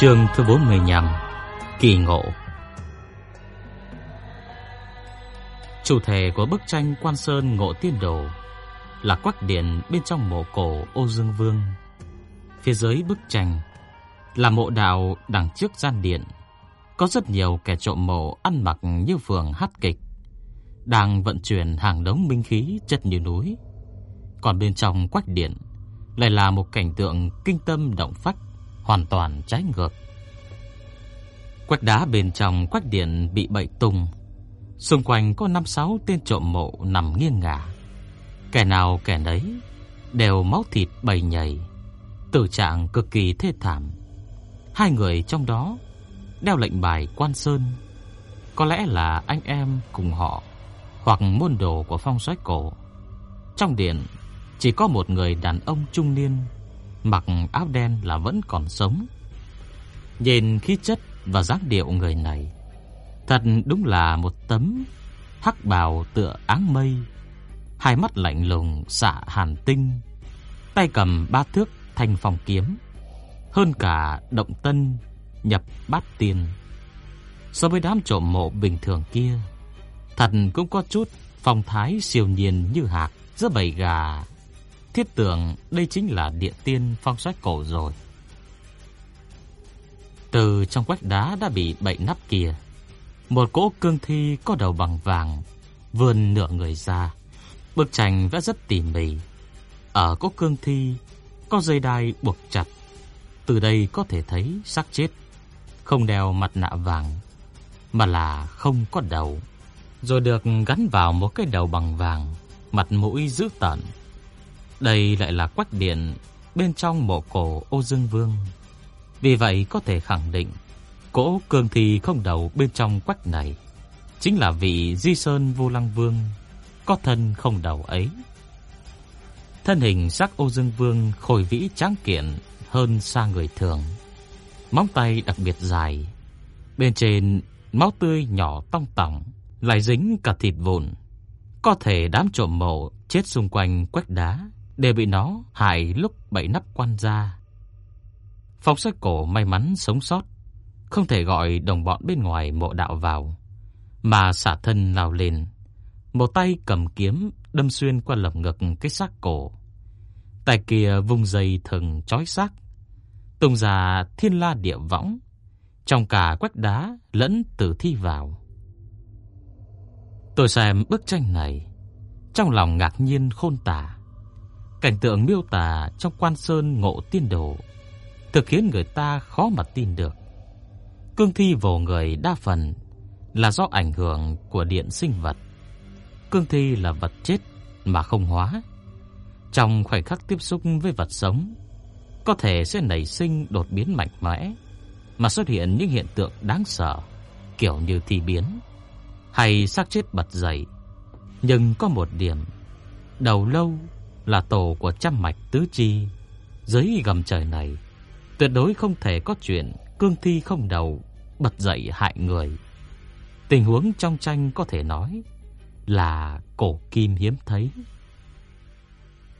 Chương thứ 45 Kỳ ngộ Chủ thể của bức tranh Quan Sơn Ngộ Tiên Đồ là quách điện bên trong mộ cổ Ô Dương Vương. Phía dưới bức tranh là mộ đạo đằng trước gian điện. Có rất nhiều kẻ trộm mộ ăn mặc như phường hát kịch, đang vận chuyển hàng đống minh khí chất như núi. Còn bên trong quách điện lại là một cảnh tượng kinh tâm động phách hoàn toàn trái ngược. Quách đá bên trong quách điện bị bậy tung, xung quanh có năm sáu tên trộm mộ nằm nghiêng ngả. Kẻ nào kẻ nấy đều máu thịt bầy nhầy, tử trạng cực kỳ thê thảm. Hai người trong đó đeo lệnh bài quan sơn, có lẽ là anh em cùng họ hoặc môn đồ của phong soái cổ. Trong điện chỉ có một người đàn ông trung niên mặc áo đen là vẫn còn sống. Nhìn khí chất và dáng điệu người này, thật đúng là một tấm hắc bào tựa áng mây, hai mắt lạnh lùng xạ hàn tinh, tay cầm ba thước thanh phong kiếm, hơn cả động tân nhập bát tiên. So với đám trộm mộ bình thường kia, thật cũng có chút phong thái siêu nhiên như hạc giữa bầy gà Thiết tưởng đây chính là địa tiên phong sách cổ rồi. Từ trong quách đá đã bị bậy nắp kia, một cỗ cương thi có đầu bằng vàng vươn nửa người ra. Bức tranh vẽ rất tỉ mỉ. Ở cỗ cương thi có dây đai buộc chặt. Từ đây có thể thấy xác chết không đeo mặt nạ vàng mà là không có đầu, rồi được gắn vào một cái đầu bằng vàng, mặt mũi dữ tợn. Đây lại là quách điện bên trong mộ cổ Ô Dương Vương. Vì vậy có thể khẳng định, cỗ cường thi không đầu bên trong quách này chính là vị Di Sơn Vô Lăng Vương có thân không đầu ấy. Thân hình sắc Ô Dương Vương khôi vĩ tráng kiện hơn xa người thường. Móng tay đặc biệt dài, bên trên máu tươi nhỏ tong tỏng, lại dính cả thịt vụn. Có thể đám trộm mộ chết xung quanh quách đá đều bị nó hại lúc bảy nắp quan ra. Phong sách cổ may mắn sống sót, không thể gọi đồng bọn bên ngoài mộ đạo vào, mà xả thân lao lên, một tay cầm kiếm đâm xuyên qua lồng ngực cái xác cổ. Tay kia vung dây thừng chói xác, tung ra thiên la địa võng, trong cả quách đá lẫn tử thi vào. Tôi xem bức tranh này, trong lòng ngạc nhiên khôn tả. Cảnh tượng miêu tả trong quan sơn ngộ tiên đồ thực khiến người ta khó mà tin được. Cương thi vồ người đa phần là do ảnh hưởng của điện sinh vật. Cương thi là vật chết mà không hóa. Trong khoảnh khắc tiếp xúc với vật sống, có thể sẽ nảy sinh đột biến mạnh mẽ, mà xuất hiện những hiện tượng đáng sợ, kiểu như thi biến hay xác chết bật dậy. Nhưng có một điểm, đầu lâu là tổ của trăm mạch tứ chi. Dưới gầm trời này, tuyệt đối không thể có chuyện cương thi không đầu bật dậy hại người. Tình huống trong tranh có thể nói là cổ kim hiếm thấy.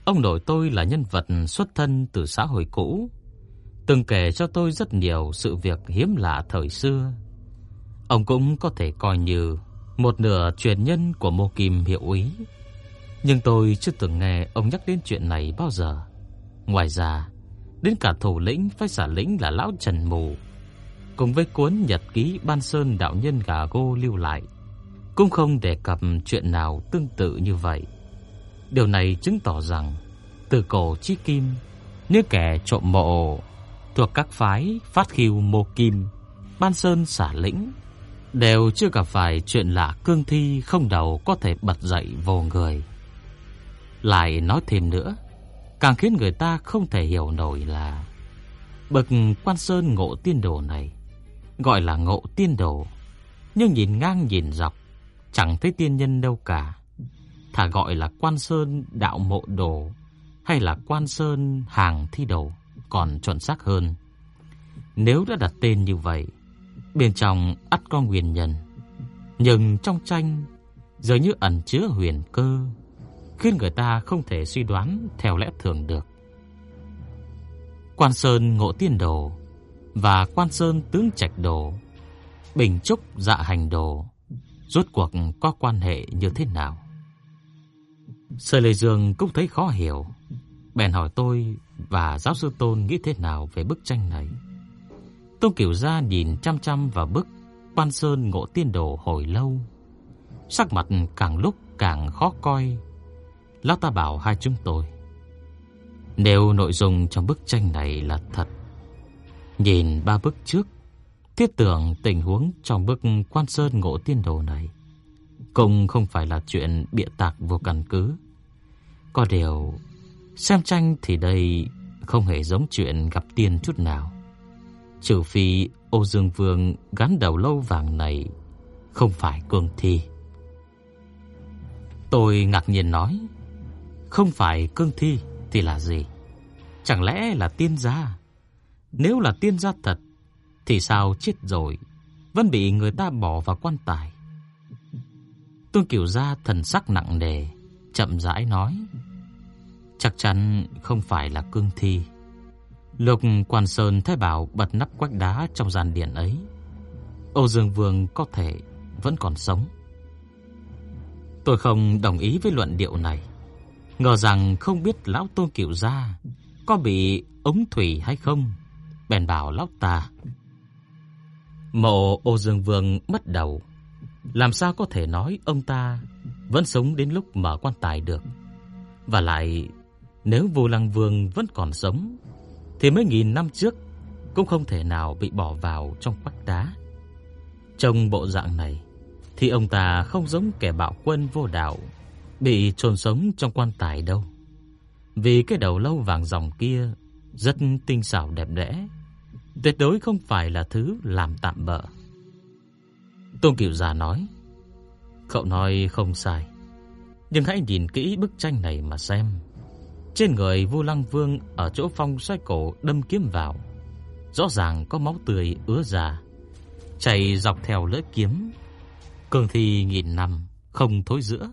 Ông nội tôi là nhân vật xuất thân từ xã hội cũ, từng kể cho tôi rất nhiều sự việc hiếm lạ thời xưa. Ông cũng có thể coi như một nửa truyền nhân của Mộ Kim hiệu úy. Nhưng tôi chưa từng nghe ông nhắc đến chuyện này bao giờ. Ngoài ra, đến cả thủ lĩnh phái xả lĩnh là lão Trần Mù, cùng với cuốn nhật ký Ban Sơn đạo nhân gà gô lưu lại, cũng không đề cập chuyện nào tương tự như vậy. Điều này chứng tỏ rằng từ cổ chí kim, nếu kẻ trộm mộ thuộc các phái phát khiêu mộ kim, Ban Sơn xả lĩnh đều chưa gặp phải chuyện lạ cương thi không đầu có thể bật dậy vô người. Lại nói thêm nữa, càng khiến người ta không thể hiểu nổi là Bậc quan sơn ngộ tiên đồ này gọi là ngộ tiên đồ, nhưng nhìn ngang nhìn dọc chẳng thấy tiên nhân đâu cả. Thà gọi là quan sơn đạo mộ đồ hay là quan sơn hàng thi đồ còn chuẩn xác hơn. Nếu đã đặt tên như vậy, bên trong ắt có nguyên nhân, nhưng trong tranh dường như ẩn chứa huyền cơ, khiến người ta không thể suy đoán theo lẽ thường được. Quan Sơn Ngộ Tiên Đồ và Quan Sơn Tướng Trạch Đồ, Bình Trúc Dạ Hành Đồ, rốt cuộc có quan hệ như thế nào? Sở Lệ Dương cũng thấy khó hiểu, bèn hỏi tôi và giáo sư Tôn nghĩ thế nào về bức tranh này. Tôn kiểu Gia nhìn chăm chăm vào bức Quan Sơn Ngộ Tiên Đồ hồi lâu, sắc mặt càng lúc càng khó coi. Lão ta bảo hai chúng tôi nếu nội dung trong bức tranh này là thật, nhìn ba bức trước, thiết tưởng tình huống trong bức Quan Sơn Ngộ Tiên Đồ này cũng không phải là chuyện bịa tạc vô căn cứ. Có điều, xem tranh thì đây không hề giống chuyện gặp tiên chút nào. Trừ phi Ô Dương Vương gắn đầu lâu vàng này không phải cương thi. Tôi ngạc nhiên nói, không phải cương thi thì là gì? Chẳng lẽ là tiên gia? Nếu là tiên gia thật thì sao chết rồi vẫn bị người ta bỏ vào quan tài? Tôn Cửu gia thần sắc nặng nề, chậm rãi nói: "Chắc chắn không phải là cương thi." Lục Quan Sơn thái bảo bật nắp quách đá trong gian điện ấy. Âu Dương Vương có thể vẫn còn sống. Tôi không đồng ý với luận điệu này. Ngờ rằng không biết lão Tôn Cửu gia có bị ống thủy hay không, bèn bảo lão ta. Mộ Ô Dương Vương mất đầu, làm sao có thể nói ông ta vẫn sống đến lúc mở quan tài được? Và lại, nếu Vô Lăng Vương vẫn còn sống, thì mấy nghìn năm trước cũng không thể nào bị bỏ vào trong quách đá. Trong bộ dạng này, thì ông ta không giống kẻ bạo quân vô đạo, bị chôn sống trong quan tài đâu. Vì cái đầu lâu vàng ròng kia rất tinh xảo đẹp đẽ, tuyệt đối không phải là thứ làm tạm bợ. Tôn Cửu già nói: "Cậu nói không sai, nhưng hãy nhìn kỹ bức tranh này mà xem. Trên người Vu Lăng Vương ở chỗ phong xoay cổ đâm kiếm vào, rõ ràng có máu tươi ứa ra, chảy dọc theo lưỡi kiếm. Cường thi nghìn năm không thối rữa,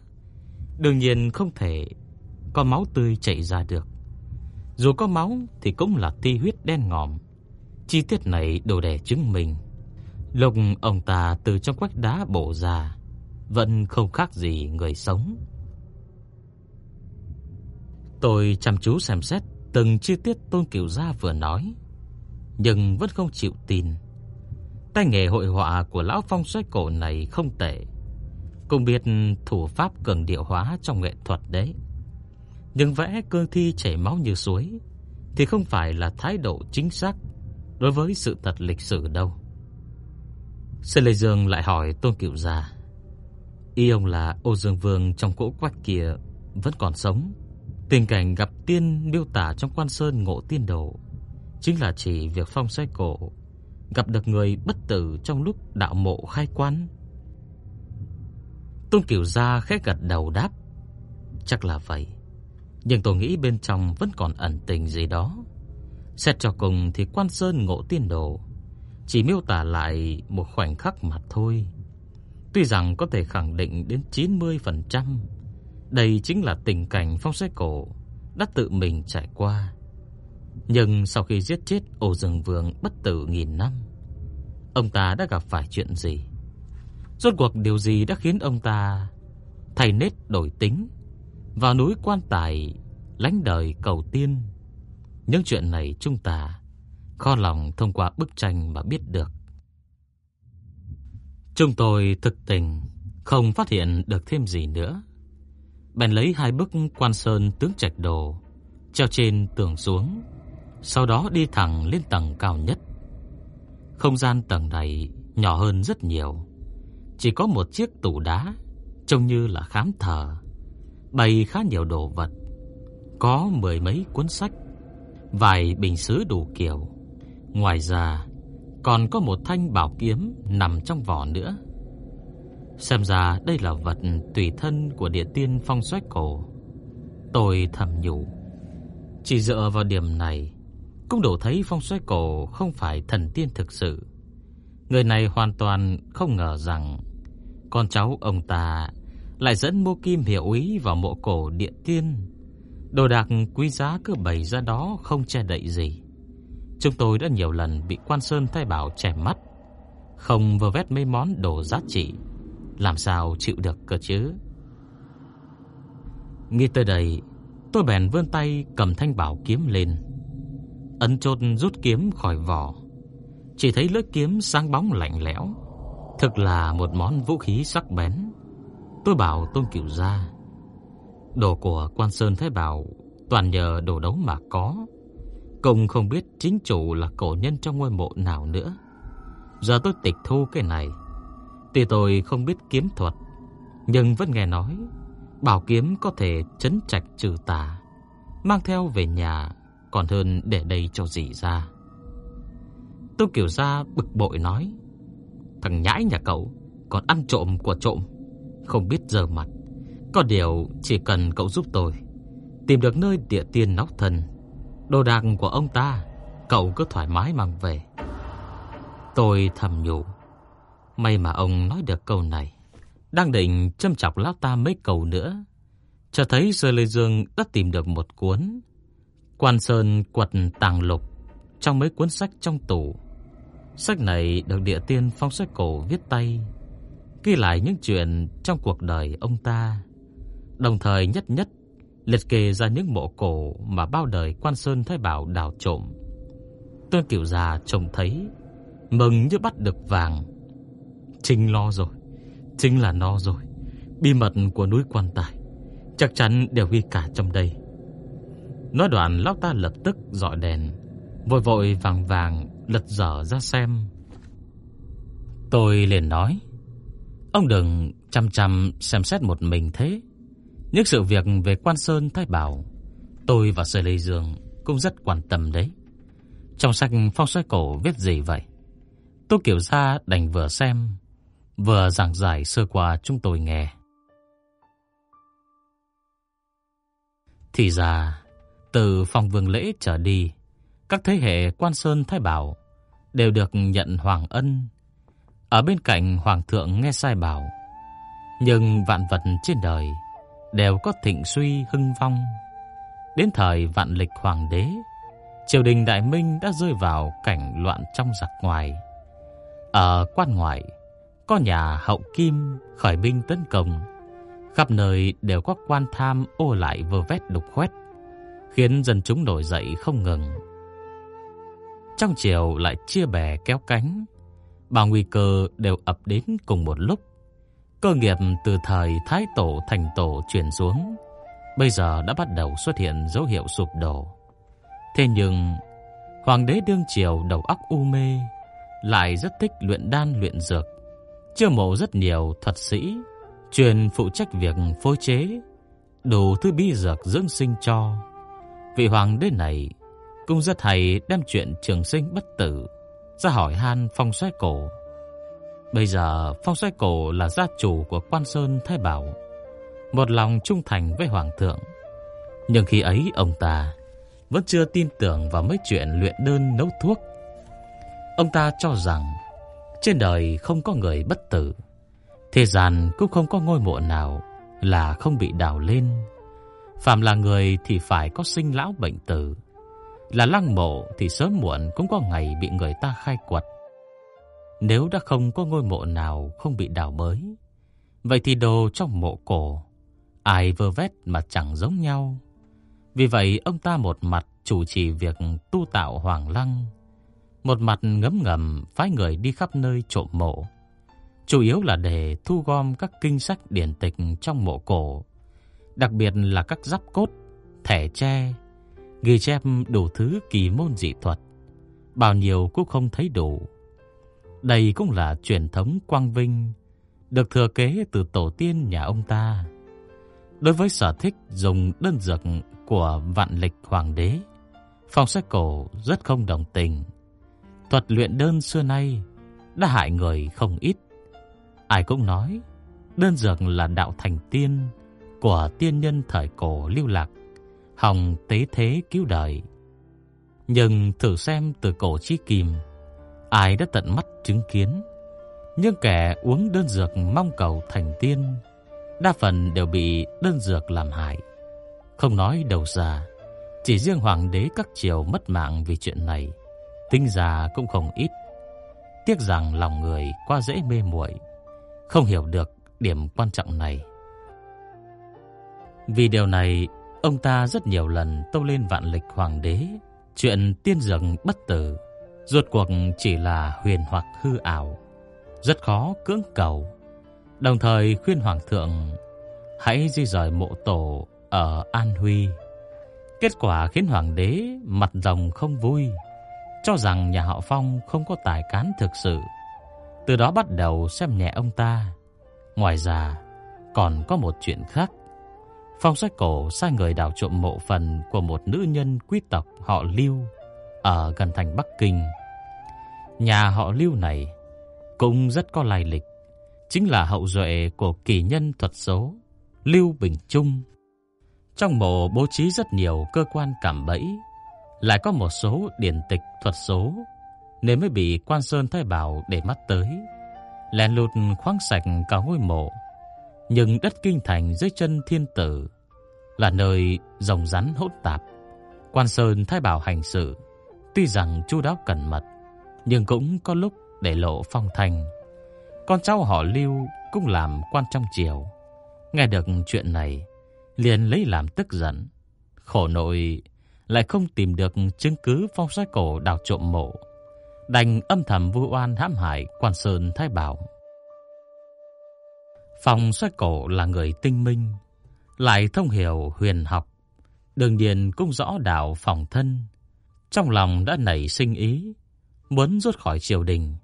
đương nhiên không thể có máu tươi chảy ra được. Dù có máu thì cũng là ti huyết đen ngòm. Chi tiết này đủ để chứng minh lục ông ta từ trong quách đá bổ ra vẫn không khác gì người sống. Tôi chăm chú xem xét từng chi tiết Tôn Cửu Gia vừa nói, nhưng vẫn không chịu tin. Tay nghề hội họa của lão phong xoáy cổ này không tệ, cũng biết thủ pháp cường điệu hóa trong nghệ thuật đấy. Nhưng vẽ cương thi chảy máu như suối thì không phải là thái độ chính xác đối với sự thật lịch sử đâu. Sư Lê Dương lại hỏi Tôn Cửu già: y ông là Ô Dương Vương trong cỗ quách kia vẫn còn sống. Tình cảnh gặp tiên miêu tả trong quan sơn ngộ tiên đồ chính là chỉ việc phong xoay cổ, gặp được người bất tử trong lúc đạo mộ khai quan. Tôn Cửu Gia khẽ gật đầu đáp, chắc là vậy nhưng tôi nghĩ bên trong vẫn còn ẩn tình gì đó. Xét cho cùng thì Quan Sơn Ngộ Tiên Đồ chỉ miêu tả lại một khoảnh khắc mà thôi. Tuy rằng có thể khẳng định đến 90%, đây chính là tình cảnh phong sách cổ đã tự mình trải qua. Nhưng sau khi giết chết Ổ Dương Vương bất tử nghìn năm, ông ta đã gặp phải chuyện gì? Rốt cuộc điều gì đã khiến ông ta thay nết đổi tính, vào núi quan tài lánh đời cầu tiên. Những chuyện này chúng ta khó lòng thông qua bức tranh mà biết được. Chúng tôi thực tình không phát hiện được thêm gì nữa. Bèn lấy hai bức quan sơn tướng trạch đồ treo trên tường xuống, sau đó đi thẳng lên tầng cao nhất. Không gian tầng này nhỏ hơn rất nhiều, chỉ có một chiếc tủ đá trông như là khám thờ, bày khá nhiều đồ vật có mười mấy cuốn sách, vài bình sứ đủ kiểu, Ngoài ra, còn có một thanh bảo kiếm nằm trong vỏ nữa. Xem ra đây là vật tùy thân của địa tiên phong xoách cổ. Tôi thầm nhủ, chỉ dựa vào điểm này, cũng đủ thấy phong xoách cổ không phải thần tiên thực sự. Người này hoàn toàn không ngờ rằng con cháu ông ta lại dẫn Mộ Kim Hiểu Úy vào mộ cổ địa tiên. Đồ đạc quý giá cứ bày ra đó không che đậy gì. Chúng tôi đã nhiều lần bị Quan Sơn thay bảo chẻ mắt, không vơ vét mấy món đồ giá trị, làm sao chịu được cơ chứ? Nghĩ tới đây, tôi bèn vươn tay cầm thanh bảo kiếm lên, ấn chốt rút kiếm khỏi vỏ. Chỉ thấy lưỡi kiếm sáng bóng lạnh lẽo, thực là một món vũ khí sắc bén. Tôi bảo Tôn Cửu gia, đồ của Quan Sơn Thái Bảo toàn nhờ đồ đấu mà có, cùng không biết chính chủ là cổ nhân trong ngôi mộ nào nữa. Giờ tôi tịch thu cái này, tuy tôi không biết kiếm thuật, nhưng vẫn nghe nói bảo kiếm có thể chấn trạch trừ tà, mang theo về nhà còn hơn để đây cho dì ra. tôn Kiều Gia bực bội nói, thằng nhãi nhà cậu còn ăn trộm của trộm, không biết giờ mặt. Có điều chỉ cần cậu giúp tôi tìm được nơi địa tiên nóc thần, đồ đạc của ông ta, cậu cứ thoải mái mang về. Tôi thầm nhủ, may mà ông nói được câu này. Đang định châm chọc lão ta mấy câu nữa, cho thấy Sơ Lê Dương đã tìm được một cuốn Quan Sơn quật tàng lục trong mấy cuốn sách trong tủ. Sách này được địa tiên phong sách cổ viết tay, ghi lại những chuyện trong cuộc đời ông ta, đồng thời nhất nhất liệt kê ra những mộ cổ mà bao đời Quan Sơn Thái Bảo đào trộm. Tôn Cửu già trông thấy, mừng như bắt được vàng. Chính lo rồi, chính là no rồi. Bí mật của núi Quan Tài chắc chắn đều ghi cả trong đây. Nói đoạn lão ta lập tức dọi đèn, vội vội vàng vàng lật dở ra xem. Tôi liền nói, ông đừng chăm chăm xem xét một mình thế. Những sự việc về Quan Sơn Thái Bảo, tôi và Sở Lê Dương cũng rất quan tâm đấy. Trong sách phong xoay cổ viết gì vậy? Tôi kiểu ra đành vừa xem, vừa giảng giải sơ qua chúng tôi nghe. Thì ra, từ phòng vương lễ trở đi, các thế hệ quan sơn thái bảo đều được nhận hoàng ân. Ở bên cạnh hoàng thượng nghe sai bảo, nhưng vạn vật trên đời đều có thịnh suy hưng vong. Đến thời vạn lịch hoàng đế, triều đình đại minh đã rơi vào cảnh loạn trong giặc ngoài. Ở quan ngoại, có nhà hậu kim khởi binh tấn công, khắp nơi đều có quan tham ô lại vơ vét đục khoét khiến dân chúng nổi dậy không ngừng. Trong chiều lại chia bè kéo cánh, bao nguy cơ đều ập đến cùng một lúc. Cơ nghiệp từ thời Thái Tổ thành Tổ truyền xuống, bây giờ đã bắt đầu xuất hiện dấu hiệu sụp đổ. Thế nhưng, Hoàng đế đương triều đầu óc u mê, lại rất thích luyện đan luyện dược, chưa mộ rất nhiều thuật sĩ, truyền phụ trách việc phối chế, đủ thứ bí dược dưỡng sinh cho. Vị hoàng đế này cũng rất hay đem chuyện trường sinh bất tử ra hỏi han phong xoay cổ. Bây giờ phong xoay cổ là gia chủ của quan sơn Thái Bảo, một lòng trung thành với hoàng thượng. Nhưng khi ấy ông ta vẫn chưa tin tưởng vào mấy chuyện luyện đơn nấu thuốc. Ông ta cho rằng trên đời không có người bất tử, thế gian cũng không có ngôi mộ nào là không bị đào lên. Phạm là người thì phải có sinh lão bệnh tử. Là lăng mộ thì sớm muộn cũng có ngày bị người ta khai quật. Nếu đã không có ngôi mộ nào không bị đào bới, vậy thì đồ trong mộ cổ, ai vơ vét mà chẳng giống nhau. Vì vậy ông ta một mặt chủ trì việc tu tạo hoàng lăng, một mặt ngấm ngầm phái người đi khắp nơi trộm mộ. Chủ yếu là để thu gom các kinh sách điển tịch trong mộ cổ đặc biệt là các giáp cốt, thẻ tre, ghi chép đủ thứ kỳ môn dị thuật, bao nhiêu cũng không thấy đủ. Đây cũng là truyền thống quang vinh, được thừa kế từ tổ tiên nhà ông ta. Đối với sở thích dùng đơn dược của vạn lịch hoàng đế, phong sách cổ rất không đồng tình. thuật luyện đơn xưa nay đã hại người không ít. Ai cũng nói đơn dược là đạo thành tiên của tiên nhân thời cổ lưu lạc, hòng tế thế cứu đời. Nhưng thử xem từ cổ chí kim, ai đã tận mắt chứng kiến, nhưng kẻ uống đơn dược mong cầu thành tiên, đa phần đều bị đơn dược làm hại. Không nói đầu ra, chỉ riêng hoàng đế các triều mất mạng vì chuyện này, tinh già cũng không ít. Tiếc rằng lòng người quá dễ mê muội, không hiểu được điểm quan trọng này. Vì điều này, ông ta rất nhiều lần tâu lên vạn lịch hoàng đế, chuyện tiên dược bất tử, rốt cuộc chỉ là huyền hoặc hư ảo, rất khó cưỡng cầu. Đồng thời khuyên hoàng thượng hãy di rời mộ tổ ở An Huy. Kết quả khiến hoàng đế mặt rồng không vui, cho rằng nhà họ Phong không có tài cán thực sự. Từ đó bắt đầu xem nhẹ ông ta. Ngoài ra, còn có một chuyện khác. Phong sách cổ sai người đào trộm mộ phần của một nữ nhân quý tộc họ Lưu ở gần thành Bắc Kinh. Nhà họ Lưu này cũng rất có lai lịch, chính là hậu duệ của kỳ nhân thuật số Lưu Bình Trung. Trong mộ bố trí rất nhiều cơ quan cảm bẫy, lại có một số điển tịch thuật số, nên mới bị quan sơn thái bảo để mắt tới. lén lút khoáng sạch cả ngôi mộ, nhưng đất kinh thành dưới chân thiên tử là nơi rồng rắn hỗn tạp. Quan Sơn thái bảo hành sự, tuy rằng chu đáo cẩn mật, nhưng cũng có lúc để lộ phong thanh. Con cháu họ Lưu cũng làm quan trong triều. Nghe được chuyện này, liền lấy làm tức giận. Khổ nội lại không tìm được chứng cứ phong xoay cổ đào trộm mộ. Đành âm thầm vu oan hãm hại quan sơn thái bảo. Phong xoay cổ là người tinh minh, lại thông hiểu huyền học. đương nhiên cũng rõ đạo phòng thân. Trong lòng đã nảy sinh ý, muốn rút khỏi triều đình.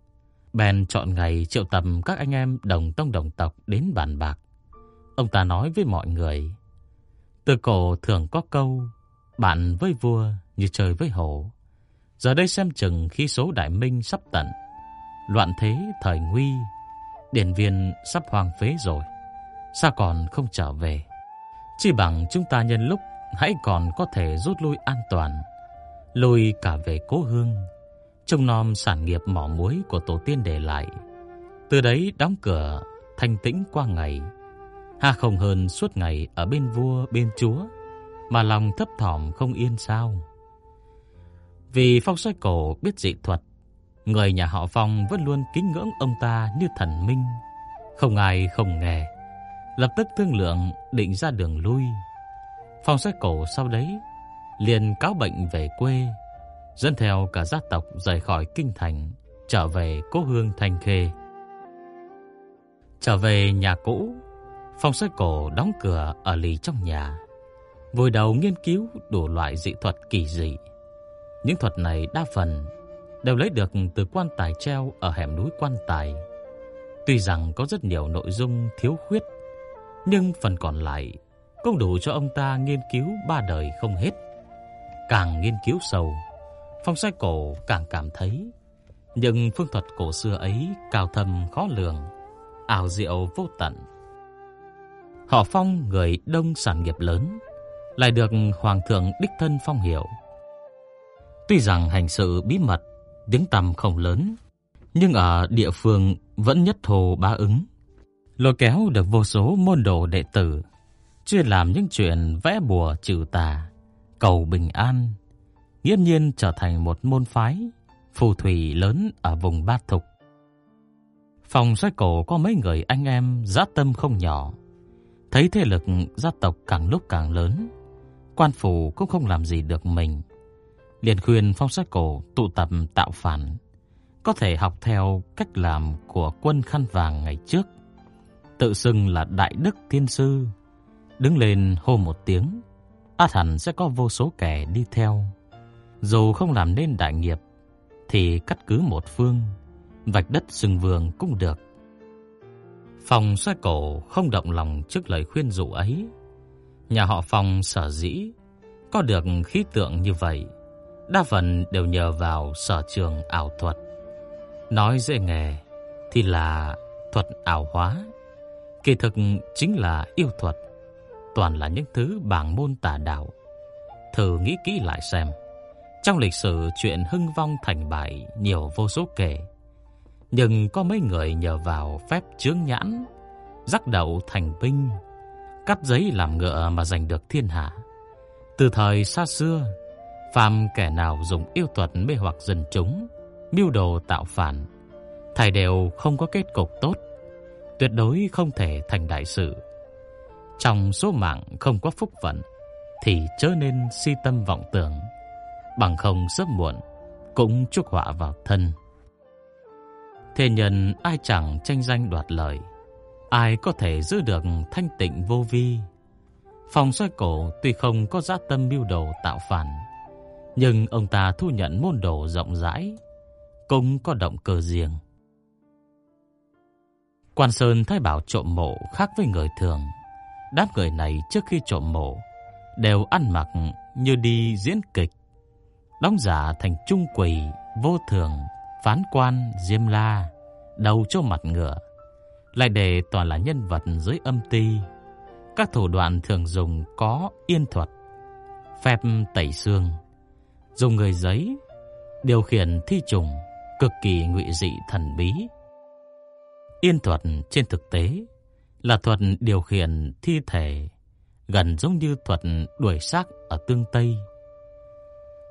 Bèn chọn ngày triệu tập các anh em đồng tông đồng tộc đến bàn bạc. Ông ta nói với mọi người, từ cổ thường có câu, bạn với vua như trời với hổ. Giờ đây xem chừng khi số đại minh sắp tận, loạn thế thời nguy, điển viên sắp hoang phế rồi, sao còn không trở về? Chỉ bằng chúng ta nhân lúc hãy còn có thể rút lui an toàn, lùi cả về cố hương, trông nom sản nghiệp mỏ muối của tổ tiên để lại. Từ đấy đóng cửa, thanh tĩnh qua ngày, Ha không hơn suốt ngày ở bên vua bên chúa Mà lòng thấp thỏm không yên sao Vì phong xoay cổ biết dị thuật Người nhà họ Phong vẫn luôn kính ngưỡng ông ta như thần minh. Không ai không nghe. Lập tức thương lượng định ra đường lui. Phong sách cổ sau đấy liền cáo bệnh về quê Dẫn theo cả gia tộc rời khỏi kinh thành Trở về cố hương thành khê. Trở về nhà cũ Phong sách cổ đóng cửa ở lì trong nhà, vùi đầu nghiên cứu đủ loại dị thuật kỳ dị. Những thuật này đa phần đều lấy được từ quan tài treo ở hẻm núi quan tài. Tuy rằng có rất nhiều nội dung thiếu khuyết, nhưng phần còn lại cũng đủ cho ông ta nghiên cứu ba đời không hết. Càng nghiên cứu sâu, phong sai cổ càng cảm thấy những phương thuật cổ xưa ấy cao thâm khó lường, ảo diệu vô tận. Họ Phong người đông sản nghiệp lớn, lại được hoàng thượng đích thân phong hiệu. Tuy rằng hành sự bí mật, tiếng tăm không lớn, nhưng ở địa phương vẫn nhất thù bá ứng. Lôi kéo được vô số môn đồ đệ tử, chuyên làm những chuyện vẽ bùa trừ tà, cầu bình an, nghiêm nhiên trở thành một môn phái phù thủy lớn ở vùng Bát Thục. Phòng xoay cổ có mấy người anh em giá tâm không nhỏ, Thấy thế lực gia tộc càng lúc càng lớn, quan phủ cũng không làm gì được mình. Liền khuyên phong sát cổ tụ tập tạo phản, có thể học theo cách làm của quân khăn vàng ngày trước. Tự xưng là đại đức thiên sư, đứng lên hô một tiếng, át hẳn sẽ có vô số kẻ đi theo. Dù không làm nên đại nghiệp, thì cắt cứ một phương, vạch đất sừng vương cũng được. Phong xoay cổ không động lòng trước lời khuyên dụ ấy. Nhà họ Phong sở dĩ có được khí tượng như vậy đa phần đều nhờ vào sở trường ảo thuật. Nói dễ nghề thì là thuật ảo hóa, kỳ thực chính là yêu thuật, toàn là những thứ bảng môn tà đạo. Thử nghĩ kỹ lại xem, trong lịch sử chuyện hưng vong thành bại nhiều vô số kể, nhưng có mấy người nhờ vào phép chướng nhãn, rắc đậu thành binh, cắt giấy làm ngựa mà giành được thiên hạ. Từ thời xa xưa, phàm kẻ nào dùng yêu thuật mê hoặc dân chúng, mưu đồ tạo phản, thảy đều không có kết cục tốt, tuyệt đối không thể thành đại sự. Trong số mạng không có phúc vận thì chớ nên si tâm vọng tưởng, bằng không sớm muộn cũng chuốc họa vào thân. Thế nhân ai chẳng tranh danh đoạt lợi, ai có thể giữ được thanh tịnh vô vi. Phòng xoay cổ tuy không có giá tâm mưu đồ tạo phản, nhưng ông ta thu nhận môn đồ rộng rãi, cũng có động cơ riêng. Quan Sơn Thái Bảo trộm mộ khác với người thường. Đám người này trước khi trộm mộ đều ăn mặc như đi diễn kịch, đóng giả thành trung quỷ, vô thường, phán quan, diêm la, đầu cho mặt ngựa, lại để toàn là nhân vật dưới âm ti. Các thủ đoạn thường dùng có yên thuật, phép tẩy xương, dùng người giấy, điều khiển thi trùng, cực kỳ ngụy dị thần bí. Yên thuật trên thực tế là thuật điều khiển thi thể, gần giống như thuật đuổi xác ở tương Tây.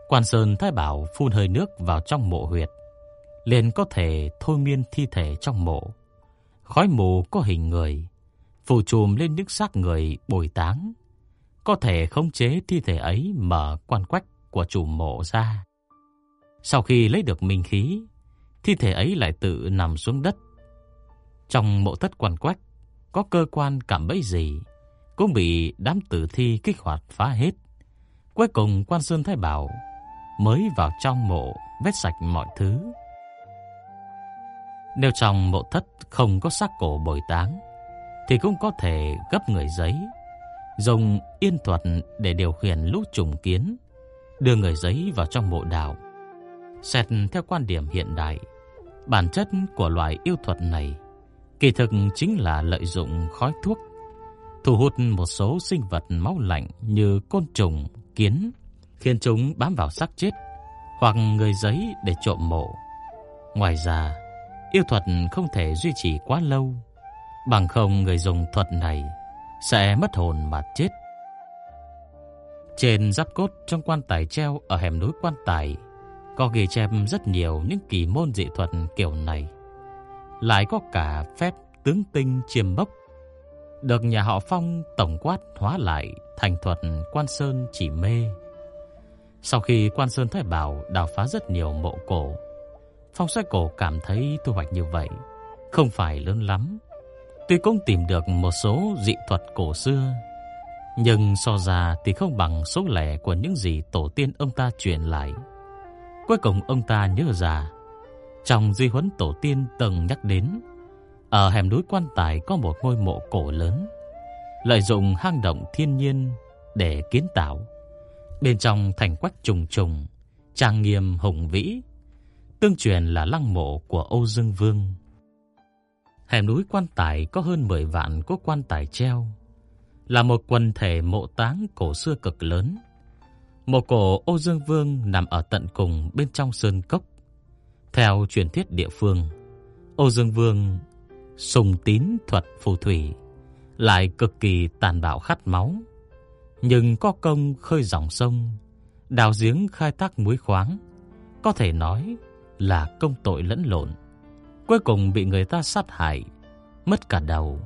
Quan Sơn Thái Bảo phun hơi nước vào trong mộ huyệt, liền có thể thôi miên thi thể trong mộ. Khói mù có hình người, phủ trùm lên những xác người bồi táng, có thể khống chế thi thể ấy mở quan quách của chủ mộ ra. Sau khi lấy được minh khí, thi thể ấy lại tự nằm xuống đất. Trong mộ thất quan quách, có cơ quan cảm bẫy gì, cũng bị đám tử thi kích hoạt phá hết. Cuối cùng quan Sơn Thái Bảo mới vào trong mộ vết sạch mọi thứ. Nếu trong mộ thất không có xác cổ bồi táng, thì cũng có thể gấp người giấy, dùng yên thuật để điều khiển lũ trùng kiến, đưa người giấy vào trong mộ đào. Xét theo quan điểm hiện đại, bản chất của loại yêu thuật này kỳ thực chính là lợi dụng khói thuốc, thu hút một số sinh vật máu lạnh như côn trùng, kiến, khiến chúng bám vào xác chết hoặc người giấy để trộm mộ. Ngoài ra, yêu thuật không thể duy trì quá lâu, bằng không người dùng thuật này sẽ mất hồn mà chết. Trên giáp cốt trong quan tài treo ở hẻm núi quan tài có ghi chép rất nhiều những kỳ môn dị thuật kiểu này. Lại có cả phép tướng tinh chiêm bốc, được nhà họ Phong tổng quát hóa lại thành thuật quan sơn chỉ mê. Sau khi quan sơn thái bảo đào phá rất nhiều mộ cổ, Phong xoay cổ cảm thấy thu hoạch như vậy không phải lớn lắm. Tuy cũng tìm được một số dị thuật cổ xưa, nhưng so ra thì không bằng số lẻ của những gì tổ tiên ông ta truyền lại. Cuối cùng ông ta nhớ ra, trong di huấn tổ tiên từng nhắc đến, ở hẻm núi quan tài có một ngôi mộ cổ lớn, lợi dụng hang động thiên nhiên để kiến tạo. Bên trong thành quách trùng trùng, trang nghiêm hùng vĩ, tương truyền là lăng mộ của Âu Dương Vương. Hẻm núi quan tài có hơn 10 vạn có quan tài treo, là một quần thể mộ táng cổ xưa cực lớn. Mộ cổ Âu Dương Vương nằm ở tận cùng bên trong sơn cốc. Theo truyền thuyết địa phương, Âu Dương Vương sùng tín thuật phù thủy, lại cực kỳ tàn bạo khát máu, nhưng có công khơi dòng sông, đào giếng khai thác muối khoáng, có thể nói là công tội lẫn lộn. Cuối cùng bị người ta sát hại, mất cả đầu,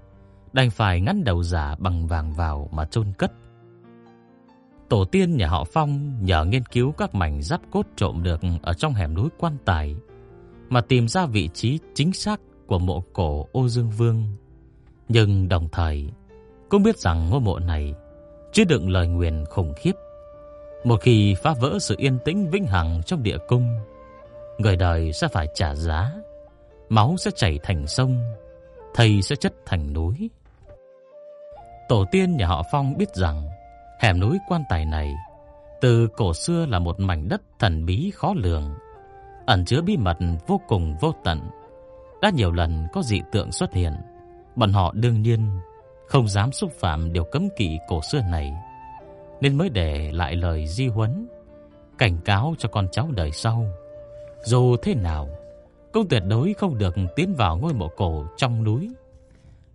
đành phải ngăn đầu giả bằng vàng vào mà chôn cất. Tổ tiên nhà họ Phong nhờ nghiên cứu các mảnh giáp cốt trộm được ở trong hẻm núi quan tài mà tìm ra vị trí chính xác của mộ cổ Ô Dương Vương. Nhưng đồng thời cũng biết rằng ngôi mộ này chứa đựng lời nguyền khủng khiếp. Một khi phá vỡ sự yên tĩnh vĩnh hằng trong địa cung, người đời sẽ phải trả giá, máu sẽ chảy thành sông, thầy sẽ chất thành núi. Tổ tiên nhà họ Phong biết rằng hẻm núi quan tài này Từ cổ xưa là một mảnh đất thần bí khó lường, ẩn chứa bí mật vô cùng vô tận. Đã nhiều lần có dị tượng xuất hiện, bọn họ đương nhiên không dám xúc phạm điều cấm kỵ cổ xưa này, nên mới để lại lời di huấn, cảnh cáo cho con cháu đời sau. Dù thế nào, cũng tuyệt đối không được tiến vào ngôi mộ cổ trong núi,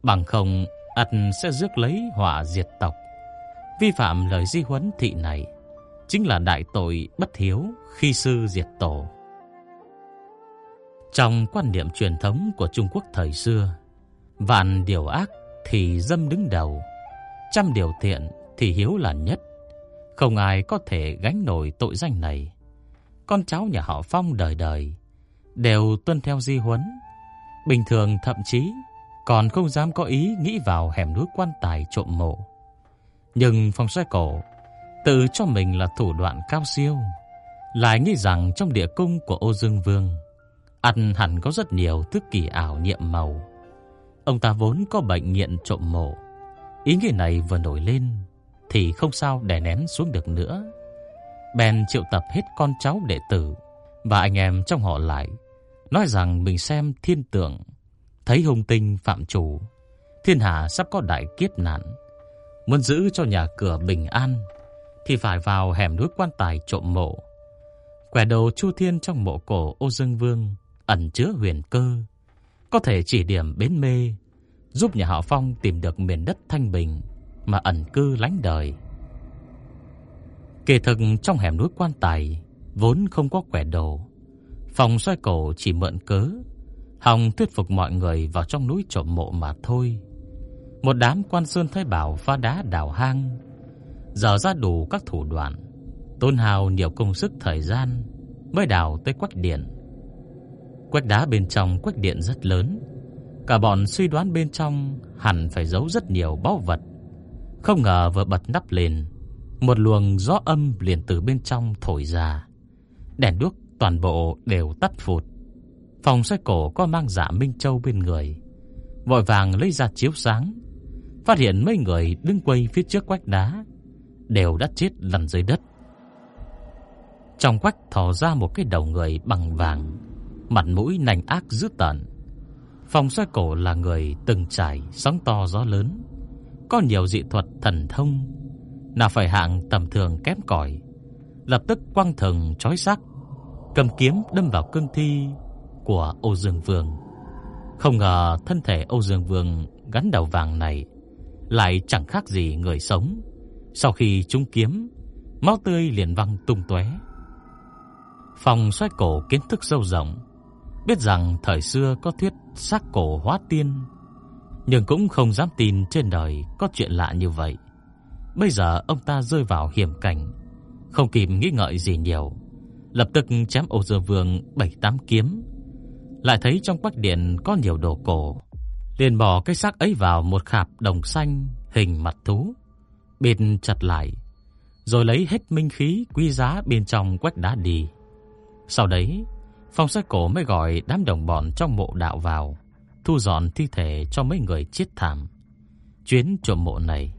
bằng không ắt sẽ rước lấy họa diệt tộc. Vi phạm lời di huấn thị này chính là đại tội bất hiếu khi sư diệt tổ. Trong quan niệm truyền thống của Trung Quốc thời xưa, vạn điều ác thì dâm đứng đầu, trăm điều thiện thì hiếu là nhất. Không ai có thể gánh nổi tội danh này. Con cháu nhà họ Phong đời đời đều tuân theo di huấn, bình thường thậm chí còn không dám có ý nghĩ vào hẻm núi quan tài trộm mộ. Nhưng Phong xoay cổ tự cho mình là thủ đoạn cao siêu, lại nghĩ rằng trong địa cung của Ô Dương Vương, ăn hẳn có rất nhiều thứ kỳ ảo nhiệm màu. Ông ta vốn có bệnh nghiện trộm mộ, ý nghĩ này vừa nổi lên thì không sao đè nén xuống được nữa. Bèn triệu tập hết con cháu đệ tử và anh em trong họ lại, nói rằng mình xem thiên tượng, thấy hung tinh phạm chủ, thiên hạ sắp có đại kiếp nạn, muốn giữ cho nhà cửa bình an thì phải vào hẻm núi quan tài trộm mộ. Quẻ đầu Chu Thiên trong mộ cổ Ô Dương Vương ẩn chứa huyền cơ, có thể chỉ điểm bến mê, giúp nhà họ Phong tìm được miền đất thanh bình mà ẩn cư lánh đời. Kể thực trong hẻm núi quan tài vốn không có quẻ đồ, phòng xoay cổ chỉ mượn cớ, hòng thuyết phục mọi người vào trong núi trộm mộ mà thôi. Một đám quan sơn thái bảo phá đá đào hang dở ra đủ các thủ đoạn, tôn hào nhiều công sức thời gian mới đào tới quách điện. Quách đá bên trong quách điện rất lớn, cả bọn suy đoán bên trong hẳn phải giấu rất nhiều báu vật. Không ngờ vừa bật nắp lên, một luồng gió âm liền từ bên trong thổi ra. Đèn đuốc toàn bộ đều tắt phụt. Phòng xoay cổ có mang dạ Minh Châu bên người, vội vàng lấy ra chiếu sáng, phát hiện mấy người đứng quay phía trước quách đá. Đều đã chết lăn dưới đất. Trong quách thò ra một cái đầu người bằng vàng, mặt mũi nành ác dữ tợn. phòng xoay cổ là người từng trải sóng to gió lớn, có nhiều dị thuật thần thông, nào phải hạng tầm thường kém cỏi, lập tức quăng thần chói sắc, cầm kiếm đâm vào cương thi của Âu Dương Vương. Không ngờ thân thể Âu Dương Vương gắn đầu vàng này lại chẳng khác gì người sống. Sau khi trúng kiếm, máu tươi liền văng tung tóe. Phòng xoay cổ kiến thức sâu rộng, biết rằng thời xưa có thuyết xác cổ hóa tiên, nhưng cũng không dám tin trên đời có chuyện lạ như vậy. Bây giờ ông ta rơi vào hiểm cảnh, không kịp nghĩ ngợi gì nhiều, lập tức chém Âu Dương Vương bảy tám kiếm. Lại thấy trong quách điện có nhiều đồ cổ, liền bỏ cái xác ấy vào một khạp đồng xanh hình mặt thú, bịt chặt lại, rồi lấy hết minh khí quý giá bên trong quách đá đi. Sau đấy, Phong Sách Cổ mới gọi đám đồng bọn trong mộ đạo vào, thu dọn thi thể cho mấy người chết thảm. Chuyến trộm mộ này,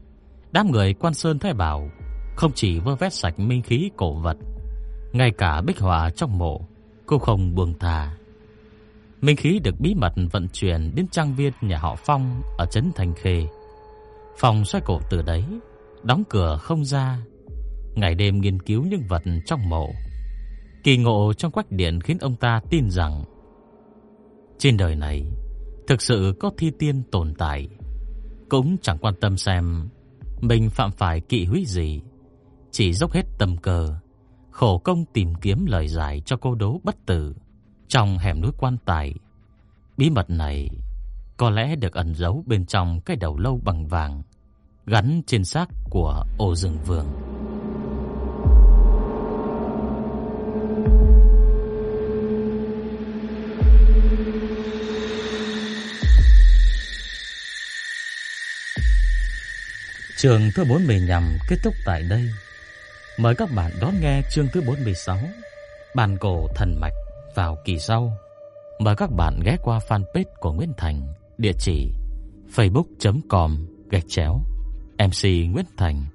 đám người quan sơn thái bảo không chỉ vơ vét sạch minh khí cổ vật, ngay cả bích họa trong mộ cũng không buông thà. Minh khí được bí mật vận chuyển đến trang viên nhà họ Phong ở trấn Thành Khê. Phong xoay cổ từ đấy đóng cửa không ra, ngày đêm nghiên cứu những vật trong mộ. Kỳ ngộ trong quách điện khiến ông ta tin rằng trên đời này thực sự có thi tiên tồn tại, cũng chẳng quan tâm xem mình phạm phải kỵ húy gì, chỉ dốc hết tâm cơ, khổ công tìm kiếm lời giải cho cô đố bất tử trong hẻm núi quan tài. Bí mật này có lẽ được ẩn giấu bên trong cái đầu lâu bằng vàng gắn trên xác của Ô Dương Vương. Trường thứ 45 kết thúc tại đây. Mời các bạn đón nghe chương thứ 46, Bàn cổ thần mạch vào kỳ sau. Mời các bạn ghé qua fanpage của Nguyễn Thành, địa chỉ facebook.com gạch chéo MC Nguyễn Thành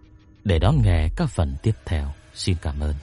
để đón nghe các phần tiếp theo. Xin cảm ơn.